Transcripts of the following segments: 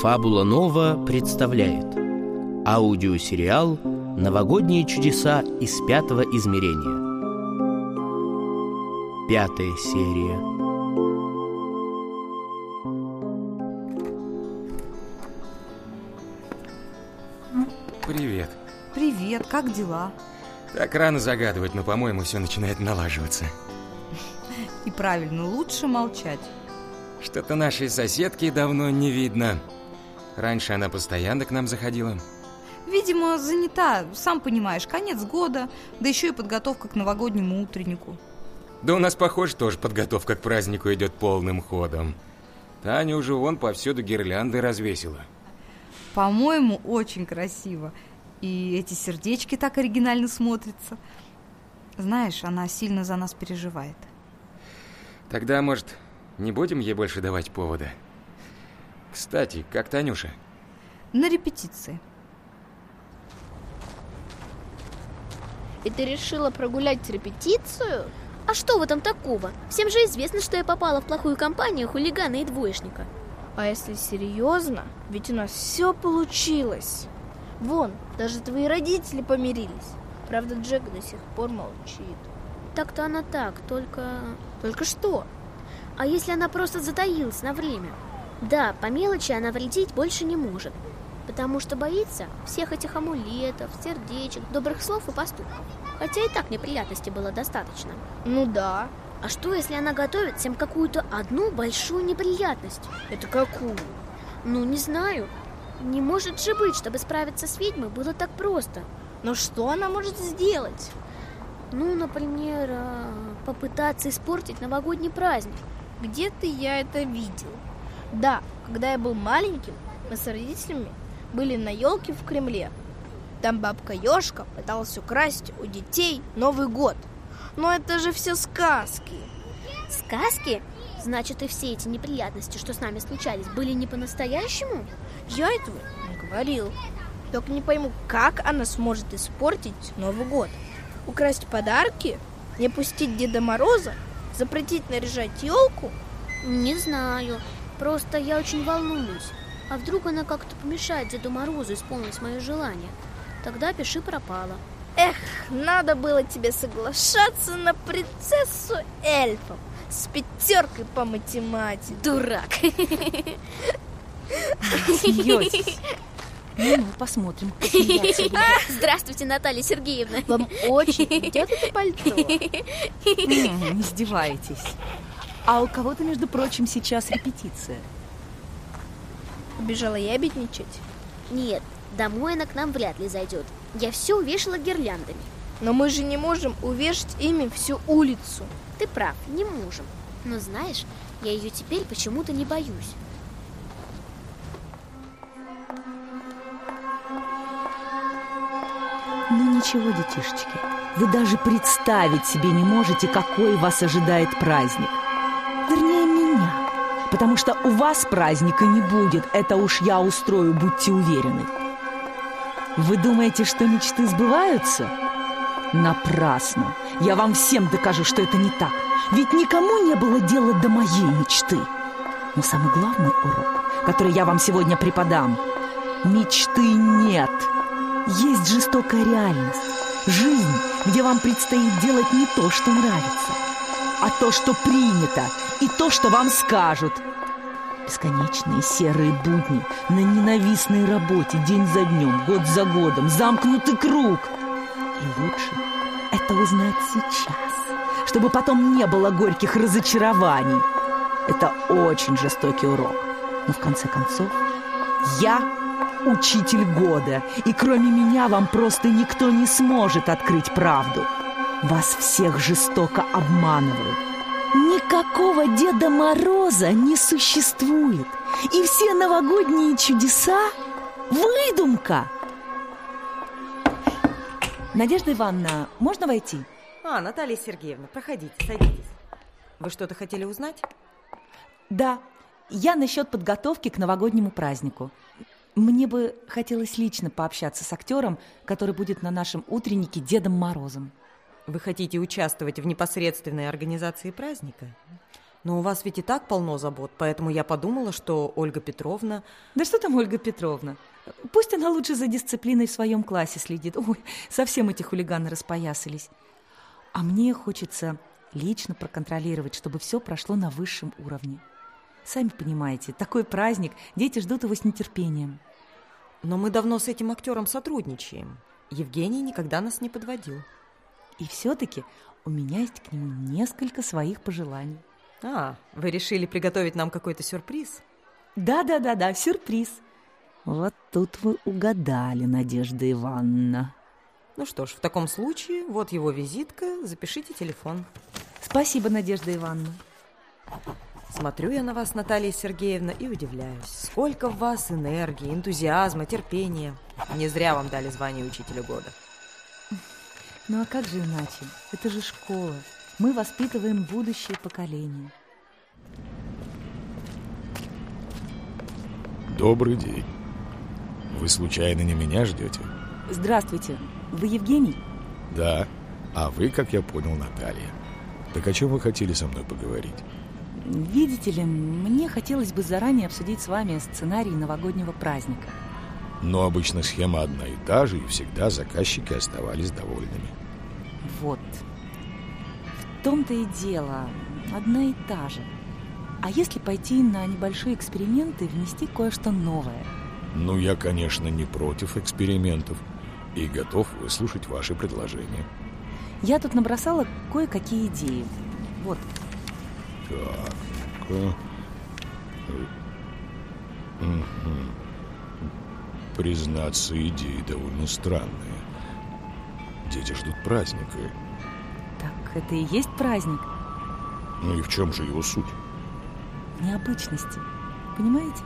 Фабула Нова представляет аудиосериал «Новогодние чудеса из пятого измерения». Пятая серия. Привет. Привет, как дела? Так рано загадывать, но, по-моему, все начинает налаживаться. И правильно, лучше молчать. Что-то нашей соседки давно не видно. Раньше она постоянно к нам заходила. Видимо, занята, сам понимаешь, конец года, да еще и подготовка к новогоднему утреннику. Да у нас, похоже, тоже подготовка к празднику идет полным ходом. Таня уже вон повсюду гирлянды развесила. По-моему, очень красиво. И эти сердечки так оригинально смотрятся. Знаешь, она сильно за нас переживает. Тогда, может, не будем ей больше давать повода? Кстати, как Танюша? На репетиции. И ты решила прогулять репетицию? А что в этом такого? Всем же известно, что я попала в плохую компанию хулигана и двоечника. А если серьезно, ведь у нас все получилось. Вон, даже твои родители помирились. Правда, Джек до сих пор молчит. Так-то она так, только... Только что? А если она просто затаилась на время? Да, по мелочи она вредить больше не может. Потому что боится всех этих амулетов, сердечек, добрых слов и поступков. Хотя и так неприятностей было достаточно. Ну да. А что, если она готовит всем какую-то одну большую неприятность? Это какую? Ну, не знаю. Не может же быть, чтобы справиться с ведьмой было так просто. Но что она может сделать? Ну, например, а, попытаться испортить новогодний праздник. Где-то я это видел. Да, когда я был маленьким, мы с родителями были на елке в Кремле. Там бабка Ёшка пыталась украсть у детей Новый год. Но это же все сказки. Сказки? Значит, и все эти неприятности, что с нами случались, были не по-настоящему? Я этого не говорил. Только не пойму, как она сможет испортить Новый год. Украсть подарки? Не пустить Деда Мороза? Запретить наряжать елку? Не знаю. Просто я очень волнуюсь. А вдруг она как-то помешает Деду Морозу исполнить мое желание? Тогда пиши пропала. Эх, надо было тебе соглашаться на принцессу эльфов с пятеркой по математике. Дурак. Смеетесь. Ну, ну, посмотрим. Здравствуйте, Наталья Сергеевна. Вам очень идет это пальто. М, Издеваетесь. А у кого-то, между прочим, сейчас репетиция. Побежала ябедничать. Нет, домой она к нам вряд ли зайдет. Я все увешала гирляндами. Но мы же не можем увешать ими всю улицу. Ты прав, не можем. Но знаешь, я ее теперь почему-то не боюсь. Ничего, детишечки, вы даже представить себе не можете, какой вас ожидает праздник. Вернее, меня. Потому что у вас праздника не будет, это уж я устрою, будьте уверены. Вы думаете, что мечты сбываются? Напрасно. Я вам всем докажу, что это не так. Ведь никому не было дела до моей мечты. Но самый главный урок, который я вам сегодня преподам, мечты нет. Есть жестокая реальность. Жизнь, где вам предстоит делать не то, что нравится, а то, что принято, и то, что вам скажут. Бесконечные серые будни на ненавистной работе день за днем, год за годом, замкнутый круг. И лучше это узнать сейчас, чтобы потом не было горьких разочарований. Это очень жестокий урок. Но в конце концов, я учитель года, и кроме меня вам просто никто не сможет открыть правду. Вас всех жестоко обманывают. Никакого Деда Мороза не существует. И все новогодние чудеса – выдумка. Надежда Ивановна, можно войти? А, Наталья Сергеевна, проходите, садитесь. Вы что-то хотели узнать? Да, я насчет подготовки к новогоднему празднику. Мне бы хотелось лично пообщаться с актером, который будет на нашем утреннике Дедом Морозом. Вы хотите участвовать в непосредственной организации праздника? Но у вас ведь и так полно забот, поэтому я подумала, что Ольга Петровна... Да что там Ольга Петровна? Пусть она лучше за дисциплиной в своем классе следит. Ой, совсем эти хулиганы распоясались. А мне хочется лично проконтролировать, чтобы все прошло на высшем уровне. Сами понимаете, такой праздник, дети ждут его с нетерпением. Но мы давно с этим актером сотрудничаем. Евгений никогда нас не подводил. И все-таки у меня есть к нему несколько своих пожеланий. А, вы решили приготовить нам какой-то сюрприз? Да-да-да-да, сюрприз. Вот тут вы угадали, Надежда Ивановна. Ну что ж, в таком случае, вот его визитка, запишите телефон. Спасибо, Надежда Ивановна. Смотрю я на вас, Наталья Сергеевна, и удивляюсь. Сколько в вас энергии, энтузиазма, терпения. Не зря вам дали звание учителя года. Ну а как же иначе? Это же школа. Мы воспитываем будущее поколение. Добрый день. Вы случайно не меня ждете? Здравствуйте. Вы Евгений? Да. А вы, как я понял, Наталья. Так о чем вы хотели со мной поговорить? Видите ли, мне хотелось бы заранее обсудить с вами сценарий новогоднего праздника. Но обычно схема одна и та же, и всегда заказчики оставались довольными. Вот. В том-то и дело, одна и та же. А если пойти на небольшой эксперимент и внести кое-что новое? Ну, я, конечно, не против экспериментов и готов выслушать ваши предложения. Я тут набросала кое-какие идеи. Вот. Так. Угу. Признаться, идеи довольно странные. Дети ждут праздника. Так это и есть праздник? Ну и в чем же его суть? Необычности. Понимаете?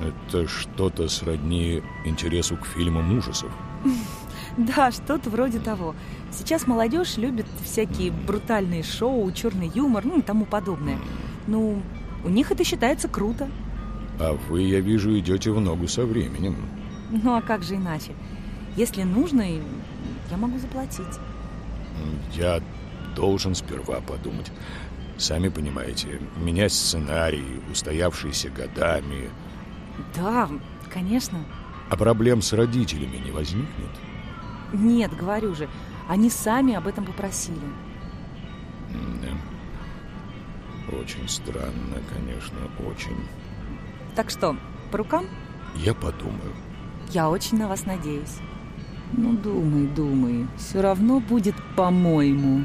Это что-то сродни интересу к фильмам ужасов. Да, что-то вроде того. Сейчас молодежь любит всякие брутальные шоу, черный юмор, ну и тому подобное. Ну, у них это считается круто. А вы, я вижу, идете в ногу со временем. Ну а как же иначе? Если нужно, я могу заплатить. Я должен сперва подумать. Сами понимаете, менять сценарий, устоявшийся годами. Да, конечно. А проблем с родителями не возникнет? Нет, говорю же, они сами об этом попросили. Да. Очень странно, конечно, очень. Так что, по рукам? Я подумаю. Я очень на вас надеюсь. Ну, думай, думай. Все равно будет по-моему.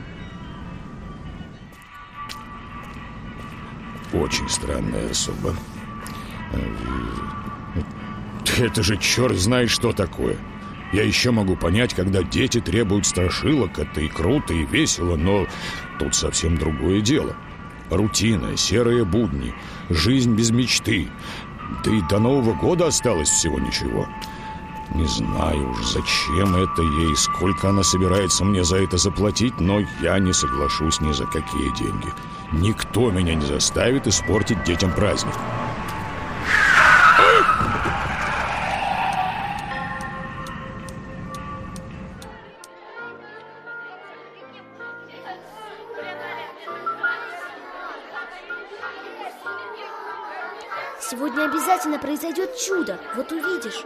Очень странная особа. Это же черт знает, что такое. Я еще могу понять, когда дети требуют страшилок, это и круто, и весело, но тут совсем другое дело. Рутина, серые будни, жизнь без мечты. Да и до Нового года осталось всего ничего. Не знаю уж, зачем это ей, сколько она собирается мне за это заплатить, но я не соглашусь ни за какие деньги. Никто меня не заставит испортить детям праздник. Обязательно произойдет чудо, вот увидишь.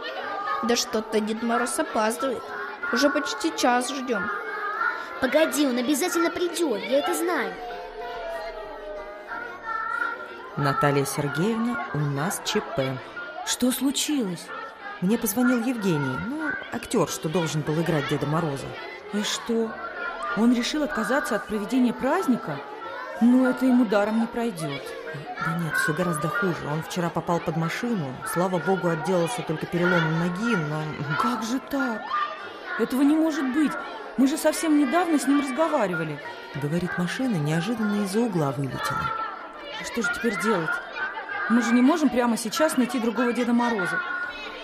Да что-то Дед Мороз опаздывает. Уже почти час ждем. Погоди, он обязательно придет, я это знаю. Наталья Сергеевна, у нас ЧП. Что случилось? Мне позвонил Евгений, ну, актер, что должен был играть Деда Мороза. И что? Он решил отказаться от проведения праздника? Ну, это ему даром не пройдет. Да нет, все гораздо хуже. Он вчера попал под машину. Слава богу, отделался только переломом ноги, но... Как же так? Этого не может быть. Мы же совсем недавно с ним разговаривали. Говорит, машина неожиданно из-за угла вылетела. А что же теперь делать? Мы же не можем прямо сейчас найти другого Деда Мороза.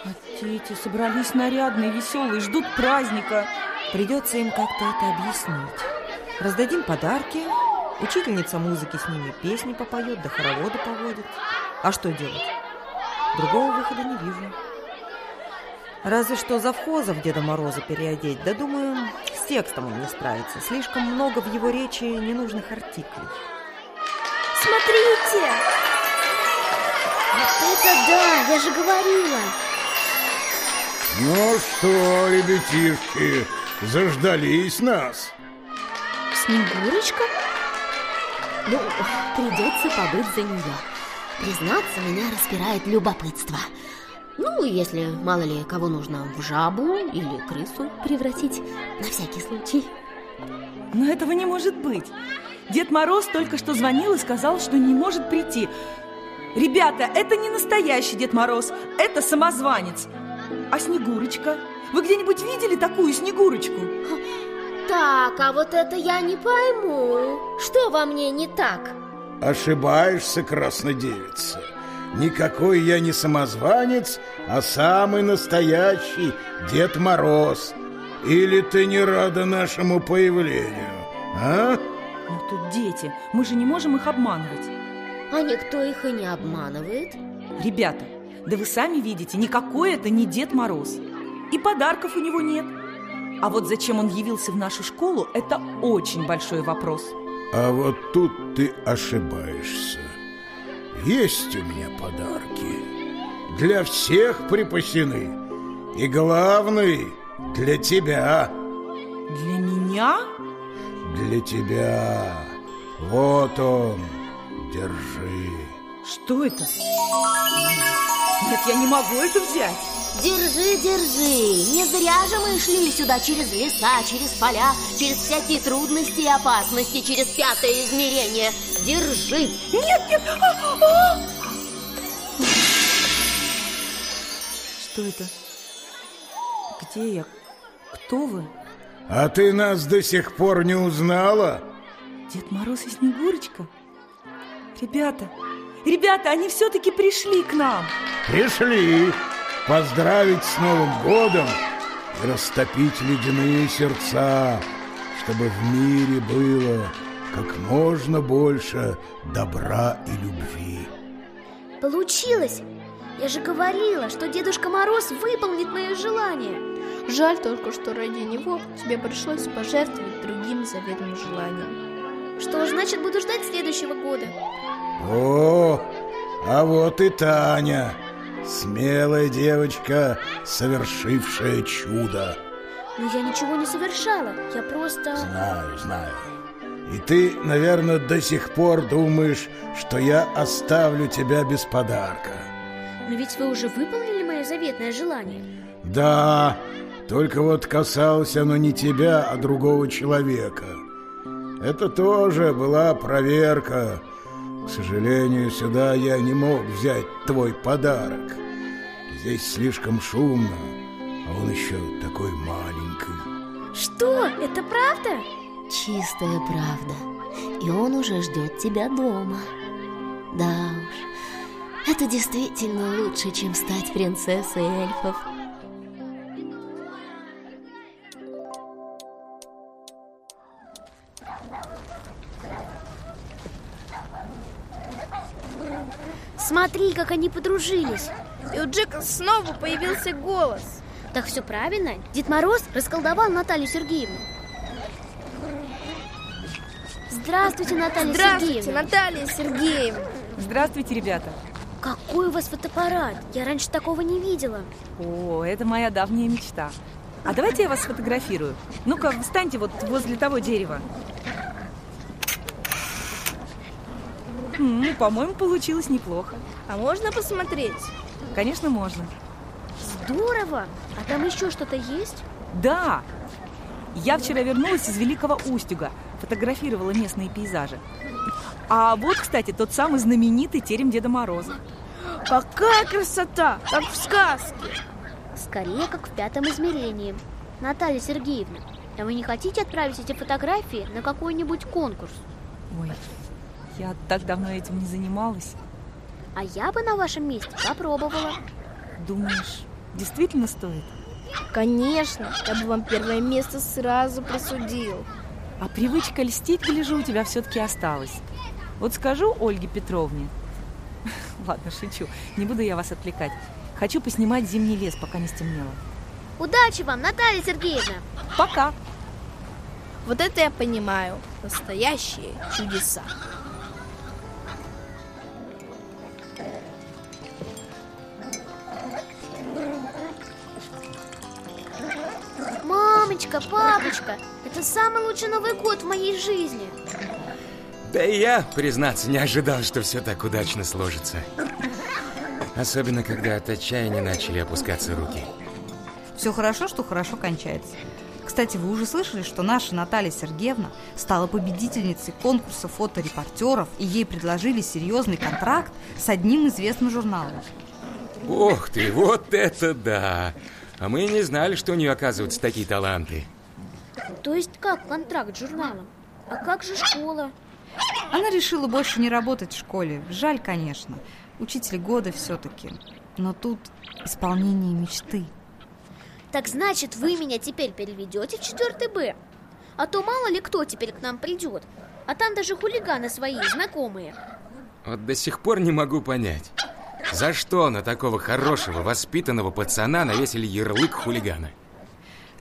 А дети собрались нарядные, веселые, ждут праздника. Придется им как-то это объяснить. Раздадим подарки, Учительница музыки с ними песни попоет, да хороводы поводит. А что делать? Другого выхода не вижу. Разве что завхозов Деда Мороза переодеть. Да думаю, текстом он не справится. Слишком много в его речи ненужных артиклей. Смотрите! Вот это да, я же говорила. Ну что, ребятишки, заждались нас? Снегурочка? Ну, придется побыть за нее. Признаться, меня распирает любопытство. Ну, если мало ли кого нужно в жабу или крысу превратить, на всякий случай. Но этого не может быть. Дед Мороз только что звонил и сказал, что не может прийти. Ребята, это не настоящий Дед Мороз, это самозванец. А Снегурочка? Вы где-нибудь видели такую Снегурочку? Так, а вот это я не пойму. Что во мне не так? Ошибаешься, краснодевица. Никакой я не самозванец, а самый настоящий Дед Мороз. Или ты не рада нашему появлению, а? Но тут дети, мы же не можем их обманывать. А никто их и не обманывает. Ребята, да вы сами видите, никакой это не Дед Мороз. И подарков у него нет. А вот зачем он явился в нашу школу, это очень большой вопрос. А вот тут ты ошибаешься. Есть у меня подарки. Для всех припасены. И главный для тебя. Для меня? Для тебя. Вот он. Держи. Что это? Нет, я не могу это взять. Держи, держи. Не зря же мы шли сюда через леса, через поля, через всякие трудности и опасности, через пятое измерение. Держи. Нет, нет. А, а! Что это? Где я? Кто вы? А ты нас до сих пор не узнала? Дед Мороз и Снегурочка? Ребята, ребята, они все-таки пришли к нам. Пришли поздравить с Новым годом и растопить ледяные сердца, чтобы в мире было как можно больше добра и любви. Получилось! Я же говорила, что Дедушка Мороз выполнит мое желание. Жаль только, что ради него тебе пришлось пожертвовать другим заветным желанием. Что ж, значит, буду ждать следующего года. О, а вот и Таня, смелая девочка, совершившая чудо. Но я ничего не совершала, я просто... Знаю, знаю. И ты, наверное, до сих пор думаешь, что я оставлю тебя без подарка. Но ведь вы уже выполнили мое заветное желание. Да, только вот касалось оно не тебя, а другого человека. Это тоже была проверка. К сожалению, сюда я не мог взять твой подарок. Здесь слишком шумно, а он еще такой маленький. Что? Это правда? Чистая правда. И он уже ждет тебя дома. Да уж, это действительно лучше, чем стать принцессой эльфов. Смотри, как они подружились. И у Джека снова появился голос. Так все правильно. Дед Мороз расколдовал Наталью Сергеевну. Здравствуйте, Наталья Здравствуйте, Сергеевна. Наталья Сергеевна. Здравствуйте, ребята. Какой у вас фотоаппарат? Я раньше такого не видела. О, это моя давняя мечта. А давайте я вас сфотографирую. Ну-ка, встаньте вот возле того дерева. М, По-моему, получилось неплохо. А можно посмотреть? Конечно, можно. Здорово! А там еще что-то есть? Да! Я вчера вернулась из Великого Устюга, фотографировала местные пейзажи. А вот, кстати, тот самый знаменитый терем Деда Мороза. Какая красота, как в сказке. Скорее, как в пятом измерении. Наталья Сергеевна, а вы не хотите отправить эти фотографии на какой-нибудь конкурс? Ой, я так давно этим не занималась. А я бы на вашем месте попробовала. Думаешь, действительно стоит? Конечно, я бы вам первое место сразу присудил. А привычка льстить, гляжу, у тебя все-таки осталась. Вот скажу Ольге Петровне. Ладно, шучу. Не буду я вас отвлекать. Хочу поснимать зимний лес, пока не стемнело. Удачи вам, Наталья Сергеевна! Пока! Вот это я понимаю. Настоящие чудеса. Мамочка, папочка, это самый лучший Новый год в моей жизни. Да и я, признаться, не ожидал, что все так удачно сложится. Особенно, когда от отчаяния начали опускаться руки. Все хорошо, что хорошо кончается. Кстати, вы уже слышали, что наша Наталья Сергеевна стала победительницей конкурса фоторепортеров, и ей предложили серьезный контракт с одним известным журналом. Ох ты, вот это да! А мы не знали, что у нее оказываются такие таланты. То есть как контракт с журналом? А как же школа? Она решила больше не работать в школе. Жаль, конечно. Учитель года все-таки. Но тут исполнение мечты. Так значит, вы меня теперь переведете в четвертый Б? А то мало ли кто теперь к нам придет. А там даже хулиганы свои, знакомые. Вот до сих пор не могу понять, за что на такого хорошего, воспитанного пацана навесили ярлык хулигана?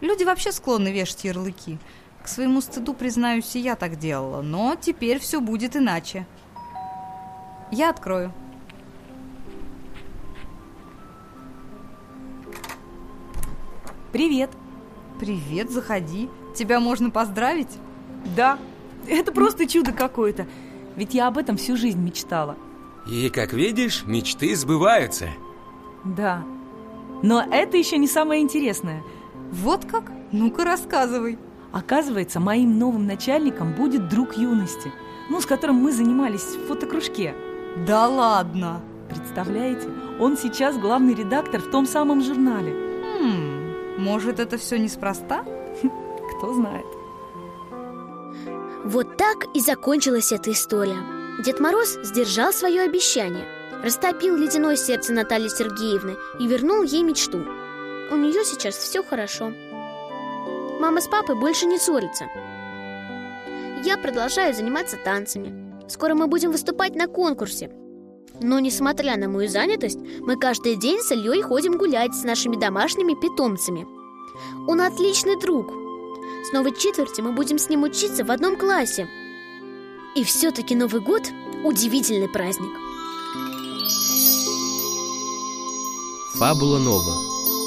Люди вообще склонны вешать ярлыки. К своему стыду, признаюсь, и я так делала. Но теперь все будет иначе. Я открою. Привет. Привет, заходи. Тебя можно поздравить? Да, это просто чудо какое-то. Ведь я об этом всю жизнь мечтала. И, как видишь, мечты сбываются. Да. Но это еще не самое интересное. Вот как? Ну-ка, рассказывай. Оказывается, моим новым начальником будет друг юности, ну, с которым мы занимались в фотокружке. Да ладно! Представляете, он сейчас главный редактор в том самом журнале. Хм, может, это все неспроста? Кто знает. Вот так и закончилась эта история. Дед Мороз сдержал свое обещание, растопил ледяное сердце Натальи Сергеевны и вернул ей мечту. У нее сейчас все хорошо. Мама с папой больше не ссорятся. Я продолжаю заниматься танцами. Скоро мы будем выступать на конкурсе. Но, несмотря на мою занятость, мы каждый день с Ильей ходим гулять с нашими домашними питомцами. Он отличный друг. С новой четверти мы будем с ним учиться в одном классе. И все-таки Новый год – удивительный праздник. Фабула Нова.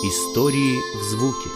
Истории в звуке.